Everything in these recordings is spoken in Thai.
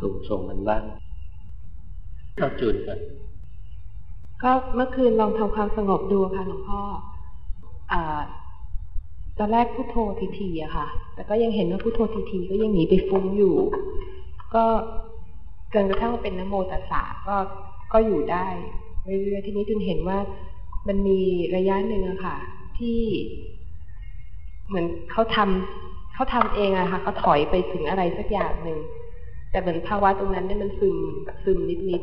ถูกส่งมันบ้างเอาจุดก่อนก็เมื่อคืนลองทำความสงบดูค่ะหลวงพ่ออ่าตอนแรกพุโทโธทีๆอะค่ะ แต่ก็ยังเห็นว่าพุโทโธทีๆก็ยังหนีไปฟุ้งอยู่ ก็จนกระทั่งเป็นนโมตัสสะก็ก็อยู่ได้เรื่อยๆทีนี้จึงเห็นว่ามันมีระยะหนึ่งอะค่ะ ที่เหมือนเขาทำเขาทำเองอะค่ะเขาถอยไปถึงอะไรสักอย่างหนึ่ง แต่เหมือนภาวะตรงนั้นเนี่ยมันซึมซึมนิด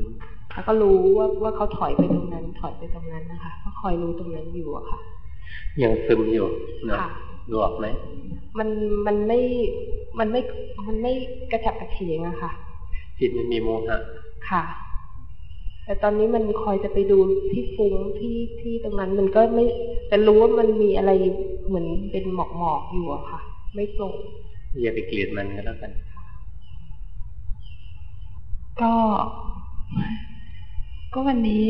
ๆแล้วก็รู้ว่าว่าเขาถอยไปตรงนั้น ถอยไปตรงนั้นนะคะก็คอยรู้ตรงนั้นอยู่อะค่ะยังซึมอยู่นะดูออกไหมมันมันไม่มันไม่มันไม่กระฉับกระเฉงอะค่ะ จิตมันมีโมหะค่ะ แต่ตอนนี้มันคอยจะไปดูที่ฟุ้งที่ที่ตรงนั้น มันก็ไม่แต่รู้ว่ามันมีอะไรเหมือนเป็นหมอกหมอกอยู่อะค่ะ ไม่ตรงอย่าไปเกลียดมันก็แล้วกัน ก็ ก็วันนี้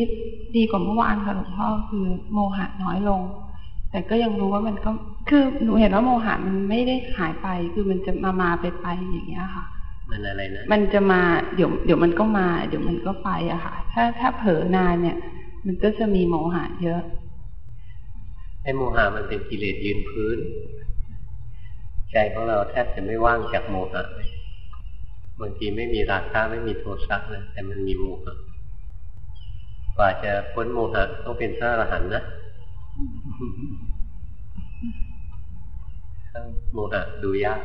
ดีกว่าเมื่อวานค่ะหลวงพ่อคือโมหะน้อยลง แต่ก็ยังรู้ว่ามันก็คือหนูเห็นว่าโมหะมันไม่ได้หายไป คือมันจะมามาไปไปอย่างเงี้ยค่ะ มันอะไรนะมันจะมาเดี๋ยวเดี๋ยวมันก็มา เดี๋ยวมันก็ไปอะค่ะ ถ้าถ้าเผลอนานเนี่ย มันก็จะมีโมหะเยอะไอ้โมหะมันเป็นกิเลสยืนพื้น ใจของเราแทบจะไม่ว่างจากโมหะเลย บางทีไม่มีราคะไม่มีโทสะเลยแต่มันมีโมหะกว่าจะพ้นโมหะต้องเป็นพระอรหันต์นะโมหะดูยาก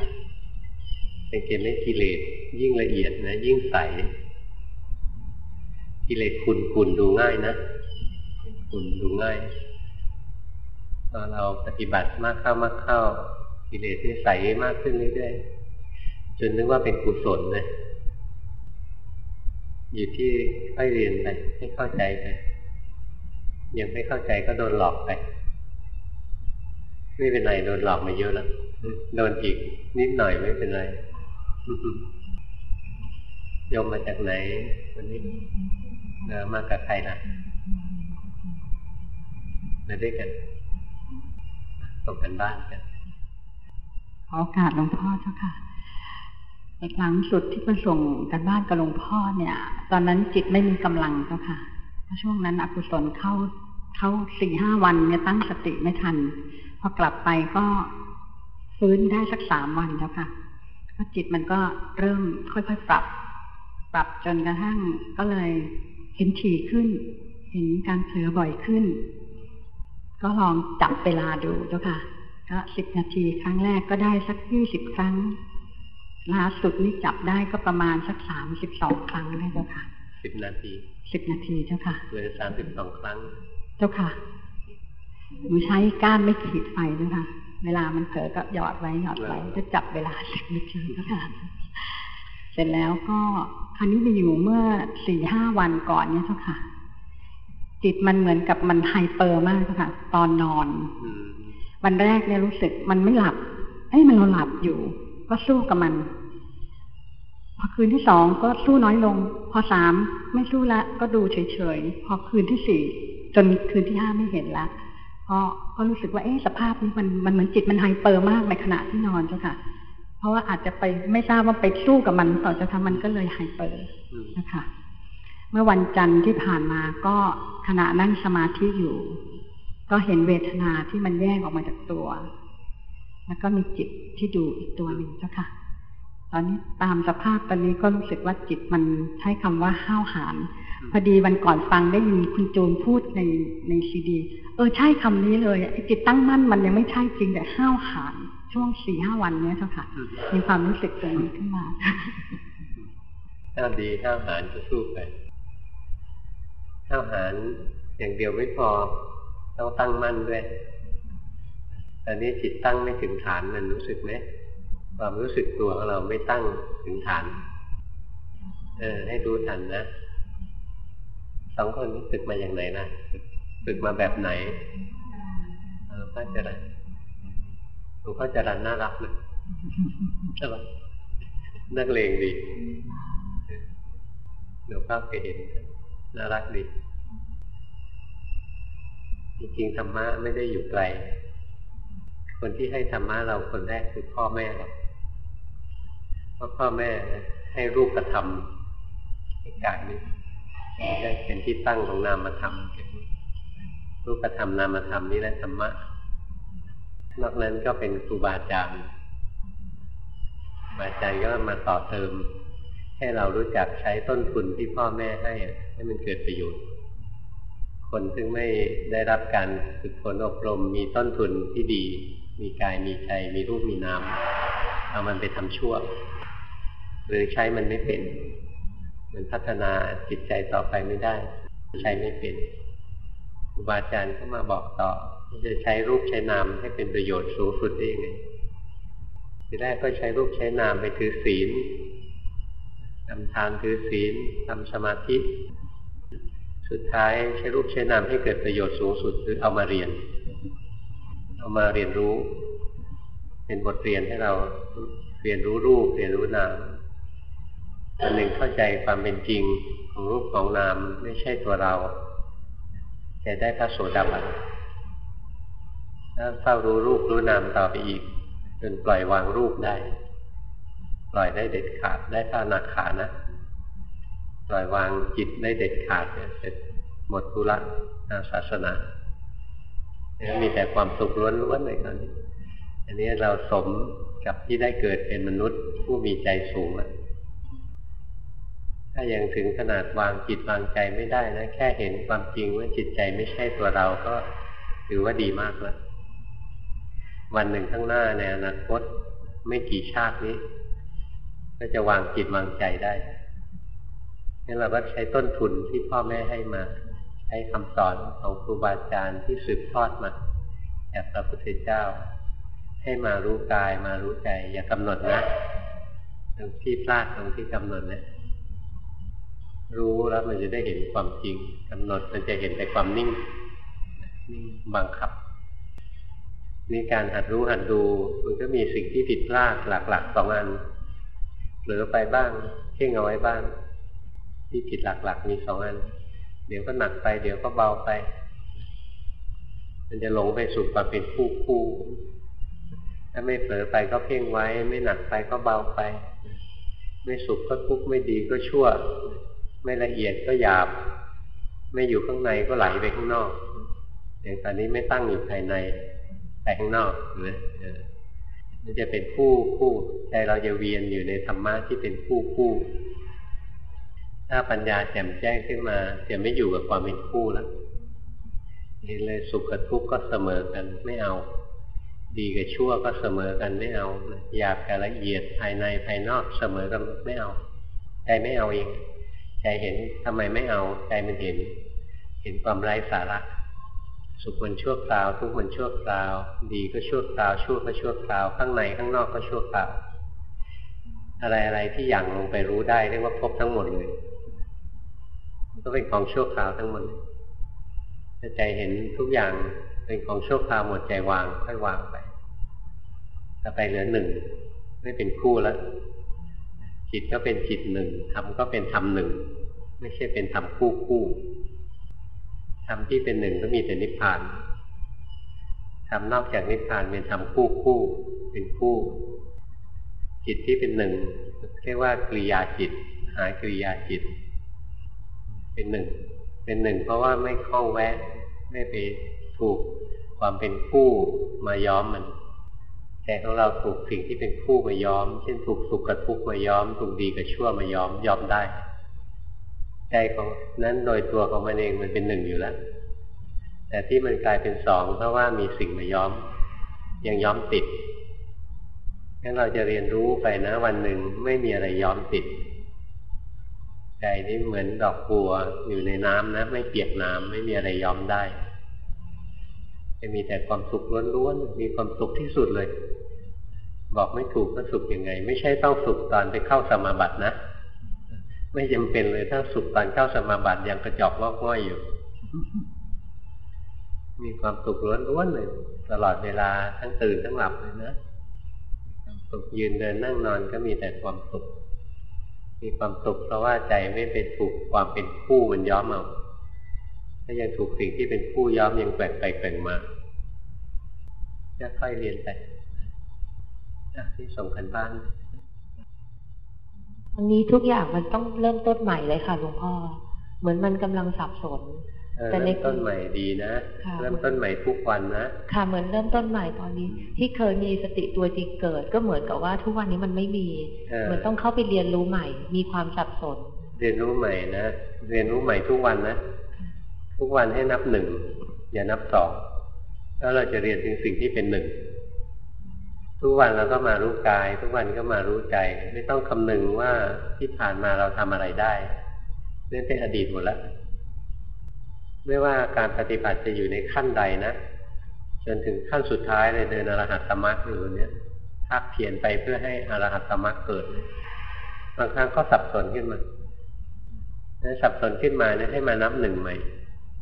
เป็นเกณฑ์ไม่กิเลสยิ่งละเอียดนะยิ่งใสกิเลสคุณคุณดูง่ายนะคุณดูง่ายพอเราปฏิบัติมากเข้ามากเข้ากิเลสที่ใสมากขึ้นเรื่อยๆ จนนึกว่าเป็นกุศลเลยอยู่ที่ค่อยเรียนไปให้เข้าใจไปยังไม่เข้าใจก็โดนหลอกไป ไม่เป็นไรโดนหลอกมาเยอะแล้วโดนอีกนิดหน่อยไม่เป็นไรโยมมาจากไหนวันนี้เออมากับใครนะมาด้วยกันตกกันบ้านกันขอโอกาสหลวงพ่อเจ้าค่ะ หลังสุดที่ไปส่งกันบ้านกับหลวงพ่อเนี่ย ตอนนั้นจิตไม่มีกำลังเจ้าค่ะช่วงนั้นอกุศลเข้าเข้าสี่ห้าวันเนี่ยตั้งสติไม่ทัน พอกลับไปก็ฟื้นได้สักสามวันแล้วค่ะก็จิตมันก็เริ่มค่อยๆปรับ ปรับจนกระทั่งก็เลยเห็นถี่ขึ้น เห็นการเผลอบ่อยขึ้น ก็ลองจับเวลาดูเจ้าค่ะก็สิบนาทีครั้งแรกก็ได้สักยี่สิบครั้ง ล่าสุดนี่จับได้ก็ประมาณสักสามสิบสองครั้งได้เจ้าค่ะสิบนาทีสิบนาทีเจ้าค่ะเลยสามสิบสองครั้ง เจ้าค่ะหนูใช้ก้านไม่ขีดไฟด้วยค่ะ เวลามันเผลอก็หยอดไว้หยอดไว้จะจับเวลาสิบนาทีก็ค่ะเสร็จแล้วก็คราวนี้ไปอยู่เมื่อสี่ห้าวันก่อนเนี่ยเจ้าค่ะ จิตมันเหมือนกับมันไฮเปอร์มากค่ะ ตอนนอนวันแรกเนี่ยรู้สึกมันไม่หลับเอ้ยมันเราหลับอยู่ ก็สู้กับมัน พอคืนที่สองก็สู้น้อยลง พอสามไม่สู้ละ ก็ดูเฉยๆ พอคืนที่สี่จนคืนที่ห้าไม่เห็นละก็ก็รู้สึกว่าเอ๊ะสภาพนี้มันมันเหมือนจิตมัน hyper มากในขณะที่นอนเจ้าค่ะ เพราะว่าอาจจะไปไม่ทราบว่าไปสู้กับมันต่อจะทำมันก็เลย hyper นะคะเมื่อวันจันทร์ที่ผ่านมาก็ขณะนั่งสมาธิอยู่ ก็เห็นเวทนาที่มันแยกออกมาจากตัว แล้วก็มีจิตที่ดูอีกตัวหนึ่งเจ้าค่ะ ตอนนี้ตามสภาพตอนนี้ก็รู้สึกว่าจิตมันใช้คำว่าห้าวหาญพอดีวันก่อนฟังได้ยินคุณโจนพูดในในซีดี เออใช่คำนี้เลยไอ้จิตตั้งมั่นมันยังไม่ใช่จริงแต่ห้าวหาญช่วงสี่ห้าวันเนี้ยเจ้าค่ะ มีความรู้สึกตรงนี้ขึ้นมาถ้าดีห้าวหาญก็สู้ไปห้าวหาญอย่างเดียวไม่พอต้องตั้งมั่นด้วย ตอนนี้จิตตั้งไม่ถึงฐานมันรู้สึกไหมความรู้สึกตัวของเราไม่ตั้งถึงฐาน เออ ให้ดูทันนะสองคนนี้ฝึกมาอย่างไหนนะฝึกมาแบบไหนหลวงพ่อจรันหลวงพ่อจรันน่ารักเลยใช่ปะนักเลงดีหลวงพ่อเคยเห็นน่ารักดีจริงๆธรรมะไม่ได้อยู่ไกล คนที่ให้ธรรมะเราคนแรกคือพ่อแม่เราเพราะพ่อแม่ให้รูปธรรมให้กายนี้ได้เป็นที่ตั้งของนามธรรมรูปธรรมนามธรรมนี่แหละธรรมะนอกนั้นก็เป็นครูบาอาจารย์บาอาจารย์ก็มาต่อเติม ให้เรารู้จักใช้ต้นทุนที่พ่อแม่ให้ให้มันเกิดประโยชน์ คนซึ่งไม่ได้รับการฝึกฝนอบรมมีต้นทุนที่ดี มีกายมีใจมีรูปมีนามเอามันไปทำชั่ว หรือใช้มันไม่เป็น มันพัฒนาจิตใจต่อไปไม่ได้ ใช้ไม่เป็นครูบาอาจารย์ก็มาบอกต่อจะใช้รูปใช้นามให้เป็นประโยชน์สูงสุดได้ยังไงทีแรกก็ใช้รูปใช้นามไปถือศีลทำทานถือศีลทำสมาธิ สุดท้ายใช้รูปใช้นามให้เกิดประโยชน์สูงสุดคือเอามาเรียน เอามาเรียนรู้ เป็นบทเรียนให้เราเรียนรู้รูปเรียนรู้นามอันหนึ่งเข้าใจความเป็นจริงของรูปของนามไม่ใช่ตัวเราจะได้พระโสดาบันถ้าเฝ้ารู้รูปรู้นามต่อไปอีกจนปล่อยวางรูปได้ ปล่อยได้เด็ดขาดได้พระนาขานะ ปล่อยวางจิตได้เด็ดขาดเนี่ยเสร็จหมดธุระทางศาสนา มีแต่ความสุขล้วนๆเลยตอนนี้ อันนี้เราสมกับที่ได้เกิดเป็นมนุษย์ ผู้มีใจสูงแล้วถ้ายังถึงขนาดวางจิตวางใจไม่ได้นะแค่เห็นความจริงว่าจิตใจไม่ใช่ตัวเราก็ถือว่าดีมากแล้ววันหนึ่งข้างหน้าในอนาคตไม่กี่ชาตินี้ ก็จะวางจิตวางใจได้งั้นเราก็ใช้ต้นทุนที่พ่อแม่ให้มา ใช้คำสอนของครูบาอาจารย์ที่สืบทอดมาจากพระพุทธเจ้า ให้มารู้กายมารู้ใจ อย่ากำหนดนะตรงที่พลาดตรงที่กำหนดนะรู้แล้วมันจะได้เห็นความจริงกำหนดมันจะเห็นแต่ความนิ่งนิ่งบังคับนี่การหัดรู้หัดดูมันก็มีสิ่งที่ผิดพลาดหลักๆสองอันเหลือไปบ้างเพ่งเอาไว้บ้าง ที่ผิดหลักๆมีสองอัน เดี๋ยวก็หนักไป เดี๋ยวก็เบาไป มันจะหลงไปสู่ความเป็นคู่คู่ถ้าไม่เผลอไปก็เพ่งไว้ ไม่หนักไปก็เบาไป ไม่สุขก็ทุกข์ไม่ดีก็ชั่ว ไม่ละเอียดก็หยาบ ไม่อยู่ข้างในก็ไหลไปข้างนอกอย่างตอนนี้ไม่ตั้งอยู่ภายในไปข้างนอกนะมันจะเป็นคู่คู่ใจเราจะเวียนอยู่ในธรรมะที่เป็นคู่คู่ ถ้าปัญญาแจ่มแจ้งขึ้นมาจะไม่อยู่กับความเป็นคู่แล้วเห็นเลยสุขกับทุกข์ก็เสมอกันไม่เอา ดีกับชั่วก็เสมอกันไม่เอาหยาบกับละเอียดภายในภายนอกเสมอกันไม่เอาใจไม่เอาเองใจเห็นทำไมไม่เอาใจมันเห็น เห็นความไร้สาระสุขมันชั่วคราว ทุกข์มันชั่วคราว ดีก็ชั่วคราว ชั่วก็ชั่วคราว ข้างในข้างนอกก็ชั่วคราว อะไรอะไรที่อย่างลงไปรู้ได้เรียกว่าพบทั้งหมดเลย ก็เป็นของชั่วคราวทั้งหมดถ้าใจเห็นทุกอย่างเป็นของชั่วคราวหมดใจวาง ค่อยวางไปถ้าไปเหลือหนึ่งไม่เป็นคู่แล้วจิตก็เป็นจิตหนึ่งธรรมก็เป็นธรรมหนึ่งไม่ใช่เป็นธรรมคู่คู่ธรรมที่เป็นหนึ่งก็มีแต่นิพพานธรรมนอกจากนิพพานเป็นธรรมคู่คู่เป็นคู่ จิตที่เป็นหนึ่งเรียกว่ากริยาจิต หากริยาจิต เป็นหนึ่ง เป็นหนึ่ง เพราะว่าไม่คล้องแวะ ไม่ไปถูกความเป็นคู่มาย้อมมันแต่ของเราถูกสิ่งที่เป็นคู่มาย้อม เช่นถูกสุขกับทุกข์มาย้อม ถูกดีกับชั่วมาย้อมยอมได้ ใจของนั้นโดยตัวของมันเองมันเป็นหนึ่งอยู่แล้ว แต่ที่มันกลายเป็นสองเพราะว่ามีสิ่งมาย้อม ยังย้อมติดงั้นเราจะเรียนรู้ไปนะวันหนึ่งไม่มีอะไรย้อมติด ใจนี่เหมือนดอกบัวอยู่ในน้ำนะ ไม่เปียกน้ำไม่มีอะไรยอมได้ จะมีแต่ความสุขล้วนๆ มีความสุขที่สุดเลย บอกไม่ถูกว่าสุขยังไง ไม่ใช่ต้องสุขตอนไปเข้าสมาบัตินะ ไม่จำเป็นเลยถ้าสุขตอนเข้าสมาบัติยังกระจอกงอกง่อยอยู่ มีความสุขล้วนๆเลย ตลอดเวลาทั้งตื่นทั้งหลับเลยนะสุขยืนเดินนั่งนอนก็มีแต่ความสุข มีความสุขเพราะว่าใจไม่เป็นถูกความเป็นคู่มันย้อมเอาถ้ายังถูกสิ่งที่เป็นคู่ย้อมยังแปลกไปแปลงมาจะค่อยเรียนไปที่ส่งกันบ้านวันนี้ทุกอย่างมันต้องเริ่มต้นใหม่เลยค่ะหลวงพ่อ เหมือนมันกำลังสับสน เริ่มต้นใหม่ดีนะ เริ่มต้นใหม่ทุกวันนะ ค่ะ เหมือนเริ่มต้นใหม่ตอนนี้ ที่เคยมีสติตัวจริงเกิด ก็เหมือนกับว่าทุกวันนี้มันไม่มี เหมือนต้องเข้าไปเรียนรู้ใหม่ มีความสับสน เรียนรู้ใหม่นะ เรียนรู้ใหม่ทุกวันนะ ทุกวันให้นับหนึ่งอย่านับสองแล้วเราจะเรียนถึงสิ่งที่เป็นหนึ่งทุกวันเราก็มารู้กาย ทุกวันก็มารู้ใจ ไม่ต้องคำนึงว่าที่ผ่านมาเราทำอะไรได้เรื่องเป็นอดีตหมดแล้ว ไม่ว่าการปฏิบัติจะอยู่ในขั้นใดนะจนถึงขั้นสุดท้ายเลยเดินอรหัตตมรรคอยู่เนี้ยภาคเพียนไปเพื่อให้อรหัตตมรรคเกิด บางครั้งก็สับสนขึ้นมาถ้าสับสนขึ้นมาเนี่ยให้มานับหนึ่งใหม่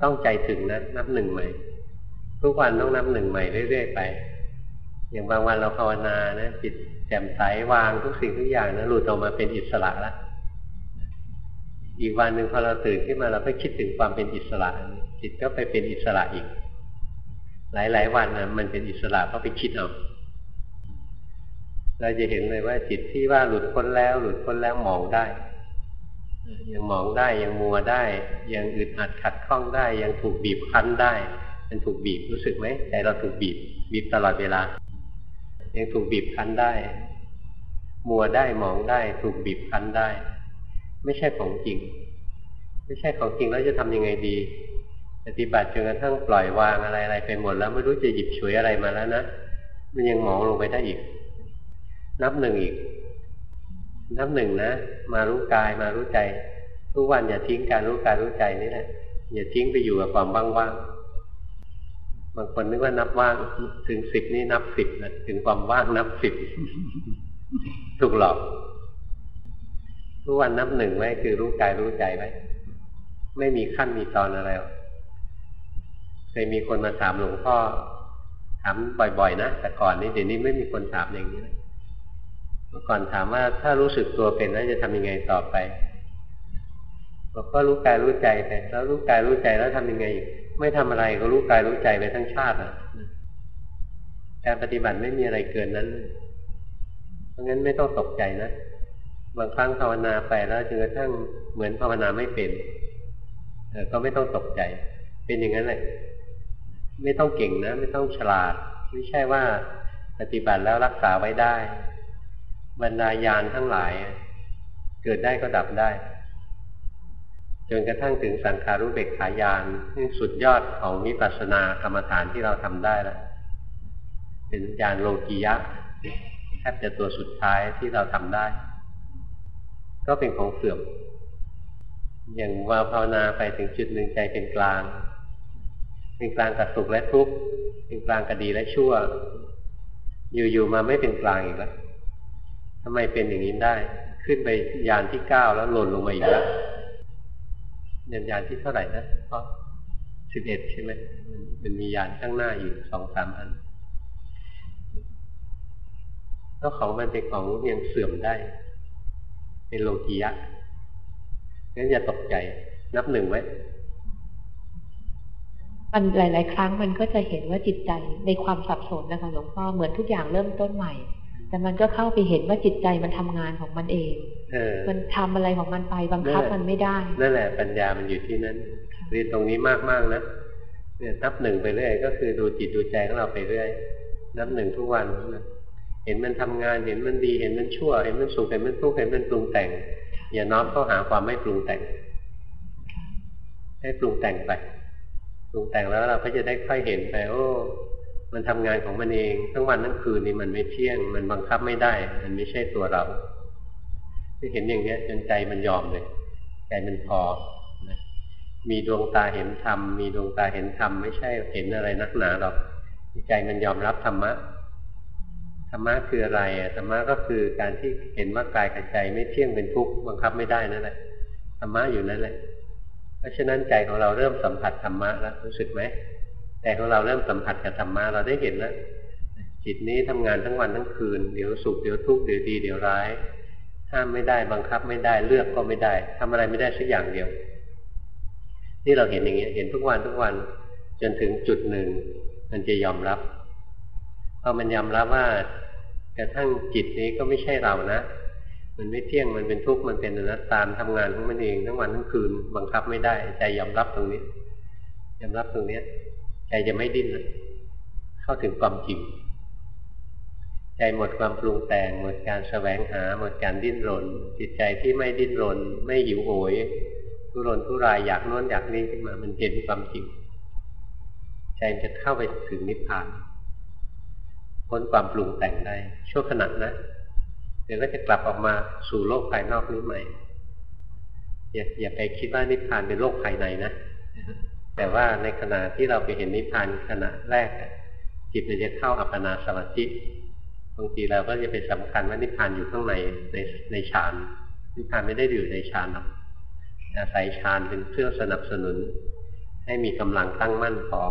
ต้องใจถึงนะนับหนึ่งใหม่ ทุกวันต้องนับหนึ่งใหม่เรื่อยๆไป อย่างบางวันเราภาวนานะจิตแจ่มใสวางทุกสิ่งทุกอย่างนะหลุดออกมาเป็นอิสระแล้ว อีกวันหนึ่งพอเราตื่นขึ้นมาเราก็คิดถึงความเป็นอิสระ จิตก็ไปเป็นอิสระอีก หลาย ๆ วันนะมันเป็นอิสระเพราะไปคิดเอาเราจะเห็นเลยว่าจิตที่ว่าหลุดพ้นแล้ว หลุดพ้นแล้วมองได้ยังมองได้ยังมัวได้ ยังอึดอัดขัดข้องได้ ยังถูกบีบคั้นได้ มันถูกบีบรู้สึกไหมใจเราถูกบีบ บีบตลอดเวลา ยังถูกบีบคั้นได้ มัวได้มองได้ ถูกบีบคั้นได้ ไม่ใช่ของจริง ไม่ใช่ของจริงแล้วจะทำยังไงดี ปฏิบัติจนกระทั่งปล่อยวางอะไรอะไรไปหมดแล้วไม่รู้จะหยิบฉวยอะไรมาแล้วนะมันยังมองลงไปได้อีก นับหนึ่งอีก นับหนึ่งนะมารู้กายมารู้ใจ ทุกวันอย่าทิ้งการรู้กายรู้ใจนี่แหละอย่าทิ้งไปอยู่กับความว่างๆบางคนนึกว่านับว่างถึงสิบนี่นับสิบนะถึงความว่างนับสิบถูกหลอก ทุกวันนับหนึ่งไว้คือรู้กายรู้ใจไว้ไม่มีขั้นมีตอนอะไรเคยมีคนมาถามหลวงพ่อถามบ่อยๆนะแต่ก่อนนี้เดี๋ยวนี้ไม่มีคนถามอย่างนี้เมื่อก่อนถามว่าถ้ารู้สึกตัวเป็นแล้วจะทำยังไงต่อไปบอกก็รู้กายรู้ใจไปแล้วรู้กายรู้ใจแล้วทำยังไง ไม่ทำอะไรก็รู้กายรู้ใจไปทั้งชาติอะการปฏิบัติไม่มีอะไรเกินนั้น เพราะงั้นไม่ต้องตกใจนะ บางครั้งภาวนาไปแล้วจนกระทั่งเหมือนภาวนาไม่เป็นก็ไม่ต้องตกใจ เป็นอย่างนั้นแหละไม่ต้องเก่งนะ ไม่ต้องฉลาด ไม่ใช่ว่าปฏิบัติแล้วรักษาไว้ได้ บรรดายานทั้งหลาย เกิดได้ก็ดับได้ จนกระทั่งถึงสังขารุเบกขายานนี่งสุดยอดของวิปัสสนากรรมฐานที่เราทำได้แล้วเป็นญาณโลกียะแทบจะตัวสุดท้ายที่เราทำได้ ก็เป็นของเสื่อม อย่างวาภาวนาไปถึงจุดหนึ่งใจเป็นกลาง เป็นกลางกับสุขและทุกข์ เป็นกลางกับดีและชั่ว อยู่ๆมาไม่เป็นกลางอีกแล้วทำไมเป็นอย่างนี้ได้ ขึ้นไปยานที่เก้าแล้วหล่นลงมาอีกแล้วยานยานที่เท่าไหร่นะเพราะสิบเอ็ดใช่ไหมมันมียานข้างหน้าอยู่สองสามอันก็ของมันเป็นของยังเสื่อมได้ เป็นโลกียะงั้นอย่าตกใจ นับหนึ่งไว้มันหลาย ๆ ครั้งมันก็จะเห็นว่าจิตใจในความสับสนนะคะหลวงพ่อเหมือนทุกอย่างเริ่มต้นใหม่ แต่มันก็เข้าไปเห็นว่าจิตใจมันทำงานของมันเองเออมันทำอะไรของมันไปบังคับมันไม่ได้นั่นแหละปัญญามันอยู่ที่นั้นเรียนตรงนี้มากๆนะเนี่ยนับหนึ่งไปเรื่อยก็คือดูจิตดูใจของเราไปเรื่อยนับหนึ่งทุกวันนะ เห็นมันทำงาน เห็นมันดี เห็นมันชั่ว เห็นมันสุข เห็นมันทุกข์ เห็นมันปรุงแต่ง อย่าน้อมเข้าหาความไม่ปรุงแต่ง ให้ปรุงแต่งไป ปรุงแต่งแล้วเราก็จะได้ค่อยเห็นไปโอ้ มันทำงานของมันเอง ทั้งวันทั้งคืนนี่มันไม่เที่ยง มันบังคับไม่ได้ มันไม่ใช่ตัวเราที่เห็นอย่างเนี้ยจนใจมันยอมเลย ใจมันพอมีดวงตาเห็นธรรม มีดวงตาเห็นธรรมไม่ใช่เห็นอะไรนักหนาหรอก ใจมันยอมรับธรรมะ ธรรมะคืออะไรอะธรรมะก็คือการที่เห็นว่ากายกับใจไม่เที่ยงเป็นทุกข์บังคับไม่ได้นั่นแหละธรรมะอยู่นั่นแหละ เพราะฉะนั้นใจของเราเริ่มสัมผัสธรรมะแล้วรู้สึกไหมใจของเราเริ่มสัมผัสกับธรรมะเราได้เห็นแล้วจิตนี้ทำงานทั้งวันทั้งคืนเดี๋ยวสุขเดี๋ยวทุกข์เดี๋ยวดีเดี๋ยวร้าย ห้ามไม่ได้บังคับไม่ได้เลือกก็ไม่ได้ทำอะไรไม่ได้สักอย่างเดียว นี่เราเห็นอย่างเงี้ยเห็นทุกวันทุกวันจนถึงจุดหนึ่ง มันจะยอมรับ พอมันยอมรับว่ากระทั่งจิตนี้ก็ไม่ใช่เรานะ มันไม่เที่ยงมันเป็นทุกข์มันเป็นอนัตตามทำงานของมันเองทั้งวันทั้งคืนบังคับไม่ได้ใจยอมรับตรงนี้ยอมรับตรงเนี้ยใจจะไม่ดิ้นเข้าถึงความจริง ใจหมดความปรุงแต่งหมดการแสวงหาหมดการดิ้นรน จิตใจที่ไม่ดิ้นรน ไม่หิวโหยทุรนทุรายอยากโน้นอยากนี้ขึ้นมา มันเห็นความจริง ใจจะเข้าไปถึงนิพพาน พ้นความปรุงแต่งได้ชั่วขณะนะเดี๋ยวก็จะกลับออกมาสู่โลกภายนอกนี้ใหม่ อย่าอย่าไปคิดว่านิพพานเป็นโลกภายในนะแต่ว่าในขณะที่เราไปเห็นนิพพานขณะแรกจิตมันจะเข้าอัปปนาสมาธิบางทีเราก็จะไปสำคัญว่านิพพานอยู่ข้างในในในฌานนิพพานไม่ได้อยู่ในฌานหรอกอาศัยฌานเป็นเครื่องสนับสนุน ให้มีกำลังตั้งมั่นพอ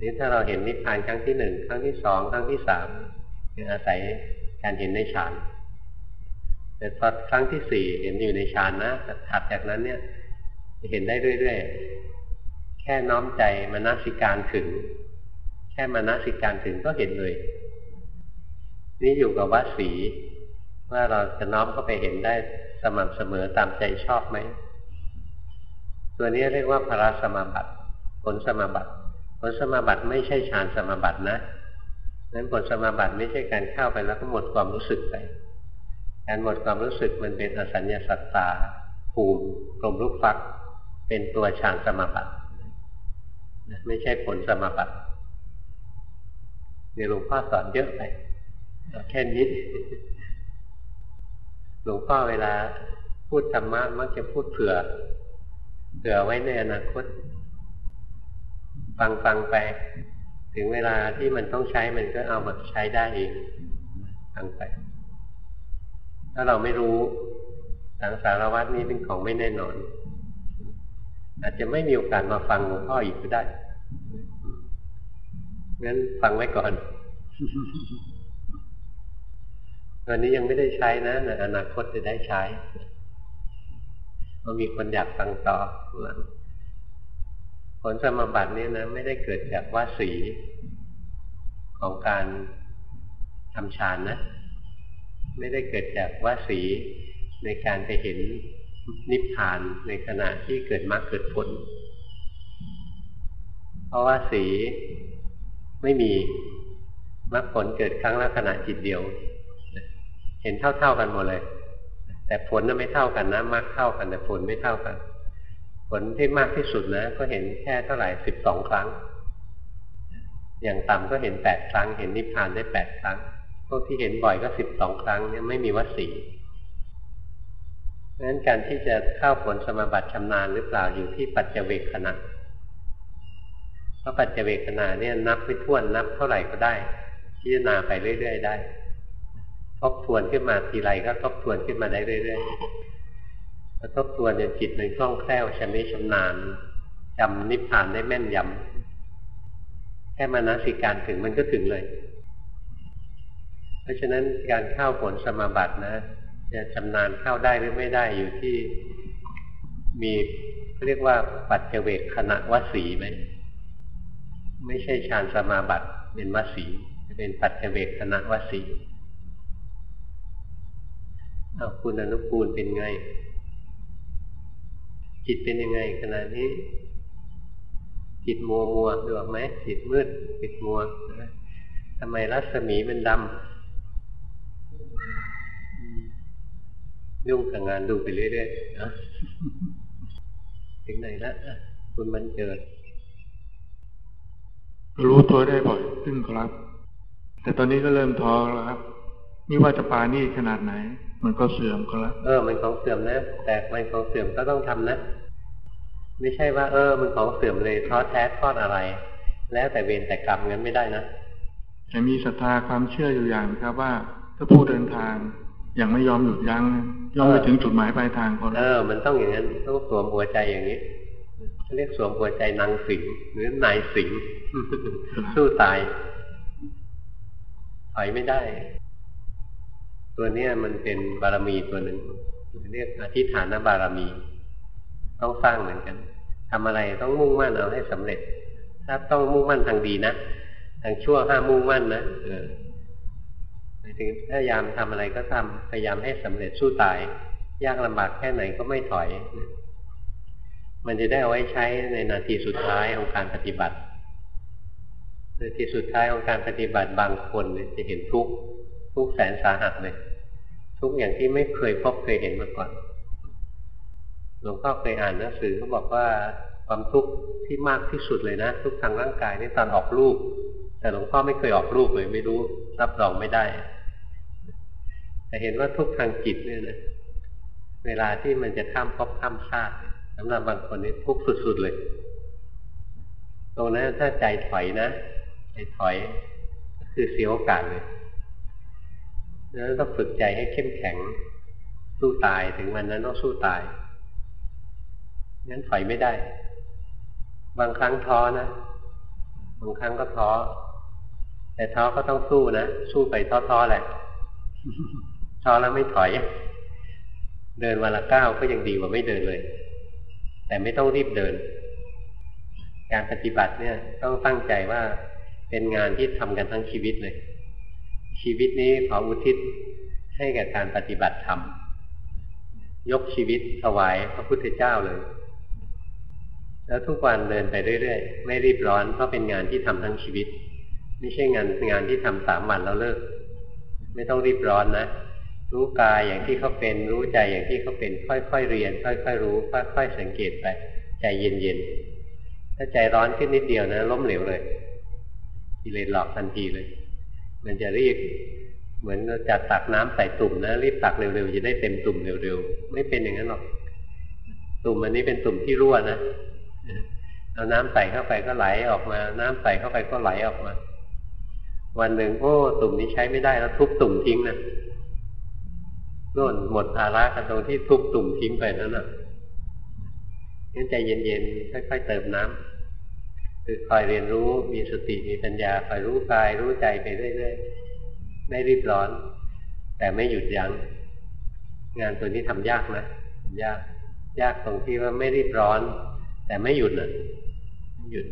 นี้ถ้าเราเห็นนิพพานครั้งที่หนึ่งครั้งที่สองครั้งที่สามคืออาศัยการเห็นในฌานแต่พอครั้งที่สี่เห็นอยู่ในฌานนะถัดจากนั้นเนี่ยจะเห็นได้เรื่อยๆแค่น้อมใจมานาสิการถึง แค่มานาสิการถึงก็เห็นเลย นี่อยู่กับวัดสีว่าเราจะน้อมเข้าไปเห็นได้สม่ำเสมอตามใจชอบไหม ตัวนี้เรียกว่าพระสมาบัติผลสมาบัติ ผลสมาบัติไม่ใช่ฌานสมาบัตินะนั้นผลสมาบัติไม่ใช่การเข้าไปแล้วก็หมดความรู้สึกไป การหมดความรู้สึกมันเป็นอสัญญาสัตตาภูมิกลมลูกฟัก เป็นตัวฌานสมาบัติไม่ใช่ผลสมาบัติเดี๋ยวหลวงพ่อสอนเยอะไปแค่นี้หลวงพ่อเวลาพูดธรรมะมักจะพูดเผื่อ เผื่อไว้ในอนาคต ฟังฟังไป ถึงเวลาที่มันต้องใช้มันก็เอามาใช้ได้เองฟังไป ถ้าเราไม่รู้สังสารวัตนี้เป็นของไม่แน่นอน อาจจะไม่มีโอกาสมาฟังหลวงพ่ออีกก็ได้งั้นฟังไว้ก่อนวันนี้ยังไม่ได้ใช้นะอนาคตจะได้ใช้พอมีคนอยากฟังต่อหลัง ผลสมบัตินี้นะไม่ได้เกิดจากว่าสีของการทำฌานนะ ไม่ได้เกิดจากว่าสีในการไปเห็นนิพพานในขณะที่เกิดมรรคเกิดผล เพราะว่าสีไม่มีมรรคผลเกิดครั้งละขณะจิตเดียว เห็นเท่าๆกันหมดเลย แต่ผลน่ะไม่เท่ากันนะมรรคเท่ากันแต่ผลไม่เท่ากัน ผลที่มากที่สุดนะ ก็เห็นแค่เท่าไหร่สิบสองครั้ง อย่างต่ำก็เห็นแปดครั้ง เห็นนิพพานได้แปดครั้งพวกที่เห็นบ่อยก็สิบสองครั้งเนี่ยไม่มีวัสีเพราะฉะนั้นการที่จะเข้าผลสมบัติชำนาญหรือเปล่าอยู่ที่ปัจเจเวกขณะเพราะปัจเจเวกขณะเนี่ยนับไม่ถ้วนนับเท่าไหร่ก็ได้ พิจารณาไปเรื่อย ๆ ได้ ทบทวนขึ้นมาทีไรก็ทบทวนขึ้นมาได้เรื่อยๆ พอทบทวนจนจิตมันคล่องแคล่วชำนิชำนาญจำนิพพานได้แม่นยำแค่มานาสิการถึงมันก็ถึงเลย เพราะฉะนั้นการเข้าผลสมาบัตินะจะชำนาญเข้าได้หรือไม่ได้อยู่ที่มีเรียกว่าปัจเจเวกขณะวสีไหมไม่ใช่ฌานสมาบัติเป็นวสีเป็นปัจเจเวกขณะวสีเอาคุณอนุกูลเป็นไง จิตเป็นยังไงขณะนี้ จิตมัวมัวดูออกไหมจิตมืดจิตมัวทำไมรัศมีมันดำยุ่งกับงานดูไปเรื่อยๆนะถึงไหนล้วคุณมันเกิด รู้ตัวได้บ่อยขึ้นครับ แต่ตอนนี้ก็เริ่มท้อแล้วครับ นี่ว่าจะปานี่ขนาดไหน มันก็เสื่อมก็แล้วเออ มันของเสื่อมนะ แต่มันของเสื่อมก็ต้องทำนะ ไม่ใช่ว่า เออ มันของเสื่อมเลยท้อแท้ทอดอะไร แล้วแต่เวรแต่กรรมงั้นไม่ได้นะแต่มีศรัทธาความเชื่ออยู่อย่างครับว่า ถ้าผู้เดินทางอย่างไม่ยอมหยุดยัง้งย่อมไปถึงจุดหมายปลายทางก่อนเออ มันต้องอย่างนั้นต้องสวมหัวใจอย่างนี้เรียกสวมหัวใจนางสิงหรือนายสิงสู้ตายถอยไม่ได้ ตัวเนี้ยมันเป็นบารมีตัวหนึ่งเรียกอธิฐานบารมี ต้องสร้างเหมือนกันทำอะไรต้องมุ่งมั่นเอาให้สำเร็จ ถ้าต้องมุ่งมั่นทางดีนะทางชั่วห้ามมุ่งมั่นนะเออถึงพยายามทำอะไรก็ทำพยายามให้สำเร็จสู้ตาย ยากลำบากแค่ไหนก็ไม่ถอย มันจะได้เอาไว้ใช้ในนาทีสุดท้ายของการปฏิบัตินาทีสุดท้ายของการปฏิบัติบางคนจะเห็นทุกข์ทุกข์แสนสาหัสเลย ทุกอย่างที่ไม่เคยพบเคยเห็นมาก่อนหลวงพ่อเคยอ่านหนังสือเขาบอกว่าความทุกข์ที่มากที่สุดเลยนะ ทุกทางร่างกายนี่ตอนออกลูกแต่หลวงพ่อไม่เคยออกลูกเลย ไม่รู้รับรองไม่ได้ แต่เห็นว่าทุกทางจิตเนี่ยนะเวลาที่มันจะข้ามภพข้ามชาติสำหรับบางคนนี่ทุกข์สุดๆเลย ตรงนั้นถ้าใจถอยนะใจถอยก็คือเสียโอกาสเลย แล้วต้องฝึกใจให้เข้มแข็ง สู้ตายถึงวันนั้นต้องสู้ตายงั้นถอยไม่ได้ บางครั้งท้อนะ บางครั้งก็ท้อ แต่ท้อก็ต้องสู้นะ สู้ไปท้อๆแหละ ท้อแล้วไม่ถอย เดินวันละก้าวก็ยังดีกว่าไม่เดินเลย แต่ไม่ต้องรีบเดิน การปฏิบัติเนี่ย ต้องตั้งใจว่าเป็นงานที่ทำกันทั้งชีวิตเลย ชีวิตนี้ขออุทิศให้กับการปฏิบัติธรรม ยกชีวิตถวายพระพุทธเจ้าเลย แล้วทุกวันเดินไปเรื่อยๆ ไม่รีบร้อนเพราะเป็นงานที่ทำทั้งชีวิต ไม่ใช่งานงานที่ทำสามวันแล้วเลิก ไม่ต้องรีบร้อนนะ รู้กายอย่างที่เขาเป็น รู้ใจอย่างที่เขาเป็น ค่อยๆเรียน ค่อยๆรู้ ค่อยๆสังเกตไป ใจเย็นๆ ถ้าใจร้อนขึ้นนิดเดียวนะล้มเหลวเลยกิเลสหลอกทันทีเลย มันจะรีบเหมือนจัดตักน้ำใส่ตุ่มนะรีบตักเร็วๆจะได้เต็มตุ่มเร็วๆไม่เป็นอย่างนั้นหรอก ตุ่มอันนี้เป็นตุ่มที่รั่วนะเอาน้ำใส่เข้าไปก็ไหลออกมา น้ำใส่เข้าไปก็ไหลออกมา วันหนึ่งโอ้ ตุ่มนี้ใช้ไม่ได้แล้วทุบตุ่มทิ้งนะน่นหมดภาระกันตรงที่ทุบตุ่มทิ้งไปนั่นน่ะงั้นใจเย็นๆค่อยๆเติมน้ำ คือคอยเรียนรู้มีสติมีปัญญาคอยรู้กายรู้ใจไปเรื่อยๆไม่รีบร้อน แต่ไม่หยุดยัง้งงานตัวนี้ทำยากนะยาก ยากตรงที่ว่าไม่รีบร้อน แต่ไม่หยุดนะไม่หยุด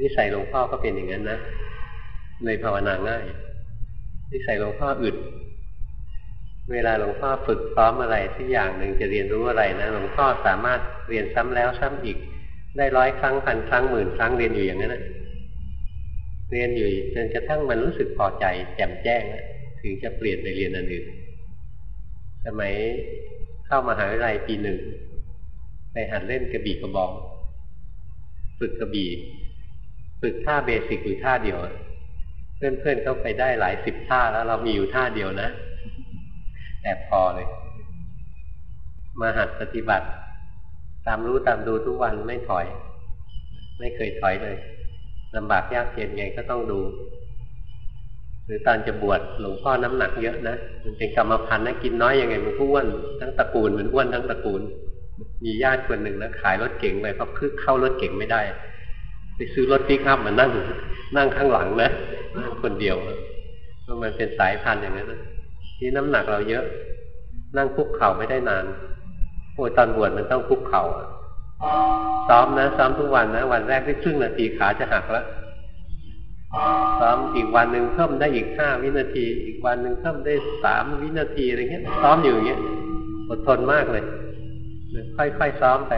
นิสัยหลวงพ่อก็เป็นอย่างนั้นนะเลยภาวนาง่ายนิสัยหลวงพ่ออึดเวลาหลวงพ่อฝึกซ้อมอะไรที่อย่างหนึ่งจะเรียนรู้อะไรนะหลวงพ่อสามารถเรียนซ้ำแล้วซ้ำอีก ได้ร้อยครั้งพันครั้งหมื่นครั้งเรียนอยู่อย่างนั้นนะเรียนอยู่จนกระทั่งมันรู้สึกพอใจแจ่มแจ้งนะถึงจะเปลี่ยนไปเรียนอันอื่น สมัยเข้ามาหาวิทยาลัยปีหนึ่งไปหัดเล่นกระบี่กระบอง ฝึกกระบี่ ฝึกท่าเบสิกอยู่ท่าเดียว เพื่อนๆเขาไปได้หลายสิบท่าแล้วเรามีอยู่ท่าเดียวนะแอบพอเลย มาหัดปฏิบัติ ตามรู้ตามดูทุกวันไม่ถอย ไม่เคยถอยเลยลำบากยากเย็นไงก็ต้องดู หรือตอนจะบวชหลวงพ่อน้ำหนักเยอะนะมันเป็นกรรมพันธุ์นะกินน้อยยังไงมันก็อ้วนทั้งตระกูลมันอ้วนทั้งตระกูล มีญาติคนหนึ่งนะขายรถเก๋งไปเพราะคือเข้ารถเก๋งไม่ได้ ไปซื้อรถปิกอัพมานั่ง นั่งข้างหลังนะนั่งคนเดียวเพราะมันเป็นสายพันธุ์อย่างนั้นนะที่น้ำหนักเราเยอะ นั่งคุกเข่าไม่ได้นาน โอ้ยตอนบวชมันต้องคุกเข่าซ้อมนะซ้อมทุกวันนะวันแรกได้ครึ่งนาทีขาจะหักแล้วซ้อมอีกวันหนึ่งเพิ่มได้อีกห้าวินาที อีกวันหนึ่งเพิ่มได้สามวินาทีอะไรเงี้ย ซ้อมอยู่อย่างเงี้ยอดทนมากเลยค่อยๆซ้อมไป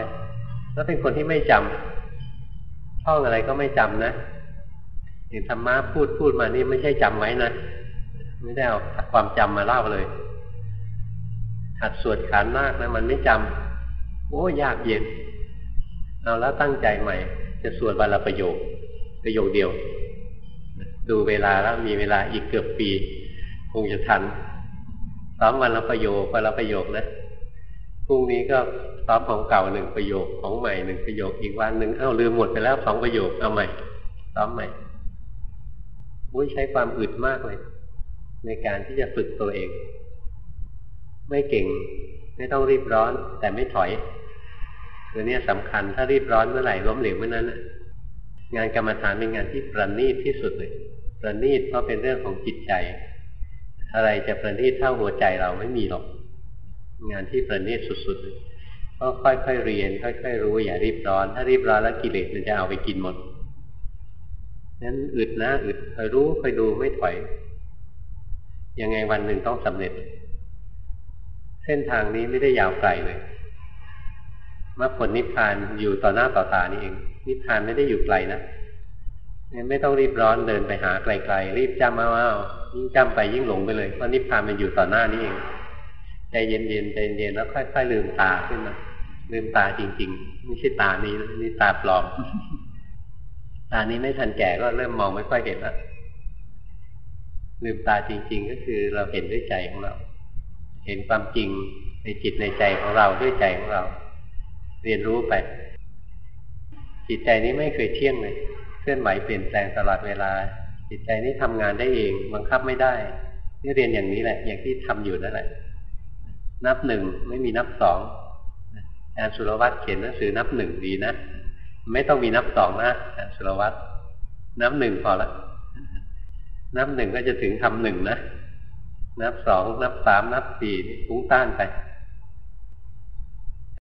แล้วเป็นคนที่ไม่จำท่องอะไรก็ไม่จำนะอย่างธรรมะพูดพูดมานี่ไม่ใช่จำไว้นะไม่ได้เอาความจำมาเล่าเลย หัดสวดขานมากนะ มันไม่จำโอ้ยากเย็นเอาแล้วตั้งใจใหม่ จะสวดวันละประโยค ประโยคเดียว ดูเวลาแล้วมีเวลาอีกเกือบปี คงจะทันซ้อมวันละประโยควันละประโยคนะพรุ่งนี้ก็ซ้อมของเก่าหนึ่งประโยคของใหม่หนึ่งประโยคอีกวันหนึ่งเอ้าลืมหมดไปแล้วสองประโยคเอาใหม่ซ้อมใหม่อุ้ยใช้ความอึดมากเลย ในการที่จะฝึกตัวเอง ไม่เก่ง ไม่ต้องรีบร้อน แต่ไม่ถอยตัวนี้สำคัญถ้ารีบร้อนเมื่อไหร่ล้มเหลวเมื่อนั้นงานกรรมฐานเป็นงานที่ประณีตที่สุดเลยประณีตเพราะเป็นเรื่องของจิตใจ อะไรจะประณีตเท่าหัวใจเราไม่มีหรอก งานที่ประณีตสุดๆก็ค่อยๆเรียน ค่อยๆรู้อย่ารีบร้อน ถ้ารีบร้อนแล้วกิเลสมันจะเอาไปกินหมดนั้นอึดนะอึดคอยรู้คอยดูไม่ถอยยังไงวันหนึ่งต้องสำเร็จ เส้นทางนี้ไม่ได้ยาวไกลเลยมรรคผลนิพพานอยู่ต่อหน้าต่อตานี่เอง นิพพานไม่ได้อยู่ไกลนะไม่ต้องรีบร้อนเดินไปหาไกลๆรีบจำเอาเอายิ่งจำไปยิ่งหลงไปเลยเพราะนิพพานมันอยู่ต่อหน้านี่เองใจเย็นๆใจเย็นแล้วค่อยๆลืมตาขึ้นมาลืมตาจริงๆไม่ใช่ตานี้นะนี่ตาปลอม ตานี้ไม่ทันแก่ก็เริ่มมองไม่ค่อยเห็นแล้วลืมตาจริง ๆ ก็คือเราเห็นด้วยใจของเรา เห็นความจริงในจิตในใจของเราด้วยใจของเรา เรียนรู้ไป จิตใจนี้ไม่เคยเที่ยงเลยเคลื่อนไหวเปลี่ยนแปลงตลอดเวลา จิตใจนี้ทำงานได้เองบังคับไม่ได้นี่เรียนอย่างนี้แหละ อย่างที่ทำอยู่นั่นแหละนับหนึ่งไม่มีนับสองอาจารย์สุรวัตรเขียนหนังสือนับหนึ่งดีนะไม่ต้องมีนับสองนะอาจารย์สุรวัตรนับหนึ่งพอละนับหนึ่งก็จะถึงทำหนึ่งนะ นับสองนับสามนับสี่ฟุ้งต้านไป